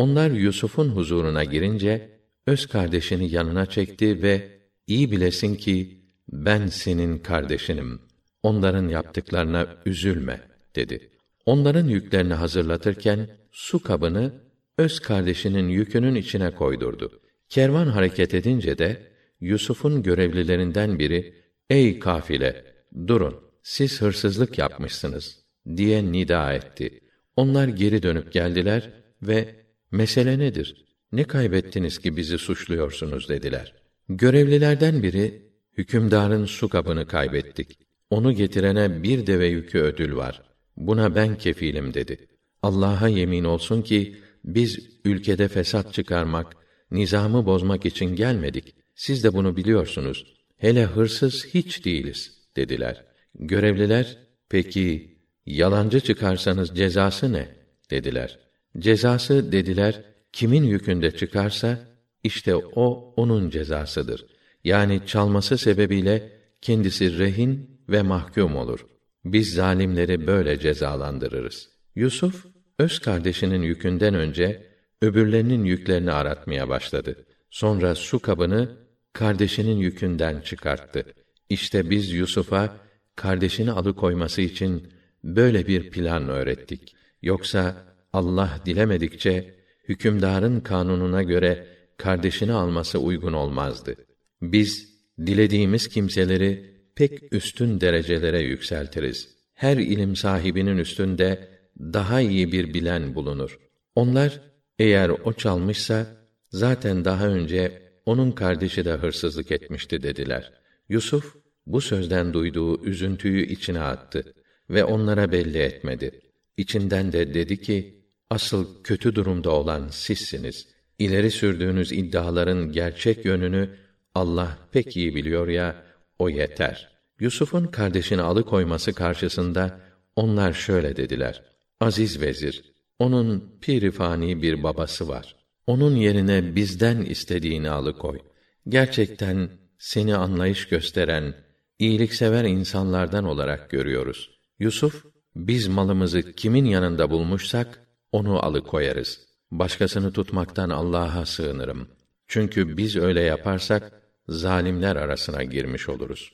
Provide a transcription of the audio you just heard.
Onlar Yusuf'un huzuruna girince öz kardeşini yanına çekti ve iyi bilesin ki ben senin kardeşinim. Onların yaptıklarına üzülme dedi. Onların yüklerini hazırlatırken su kabını öz kardeşinin yükünün içine koydurdu. Kervan hareket edince de Yusuf'un görevlilerinden biri "Ey kafile, durun. Siz hırsızlık yapmışsınız." diye nida etti. Onlar geri dönüp geldiler ve "Mesele nedir? Ne kaybettiniz ki bizi suçluyorsunuz?" dediler. Görevlilerden biri hükümdarın su kabını kaybettik. Onu getirene bir deve yükü ödül var. Buna ben kefilim dedi. Allah'a yemin olsun ki biz ülkede fesat çıkarmak, nizamı bozmak için gelmedik. Siz de bunu biliyorsunuz. Hele hırsız hiç değiliz dediler. Görevliler peki yalancı çıkarsanız cezası ne dediler. Cezası dediler kimin yükünde çıkarsa işte o onun cezasıdır. Yani çalması sebebiyle kendisi rehin ve mahkum olur. Biz zalimleri böyle cezalandırırız. Yusuf öz kardeşinin yükünden önce öbürlerinin yüklerini aratmaya başladı. Sonra su kabını kardeşinin yükünden çıkarttı. İşte biz Yusuf'a kardeşini alıkoyması için böyle bir plan öğrettik. Yoksa Allah dilemedikçe hükümdarın kanununa göre kardeşini alması uygun olmazdı. Biz dilediğimiz kimseleri pek üstün derecelere yükseltiriz. Her ilim sahibinin üstünde daha iyi bir bilen bulunur. Onlar eğer o çalmışsa zaten daha önce onun kardeşi de hırsızlık etmişti dediler. Yusuf bu sözden duyduğu üzüntüyü içine attı ve onlara belli etmedi. İçinden de dedi ki: Asıl kötü durumda olan sizsiniz. İleri sürdüğünüz iddiaların gerçek yönünü Allah pek iyi biliyor ya, o yeter. Yusuf'un kardeşini alıkoyması karşısında onlar şöyle dediler: Aziz vezir, onun pirifani bir babası var. Onun yerine bizden istediğini alıkoy. Gerçekten seni anlayış gösteren, iyiliksever insanlardan olarak görüyoruz. Yusuf, biz malımızı kimin yanında bulmuşsak onu alıkoyarız. Başkasını tutmaktan Allah'a sığınırım. Çünkü biz öyle yaparsak zalimler arasına girmiş oluruz.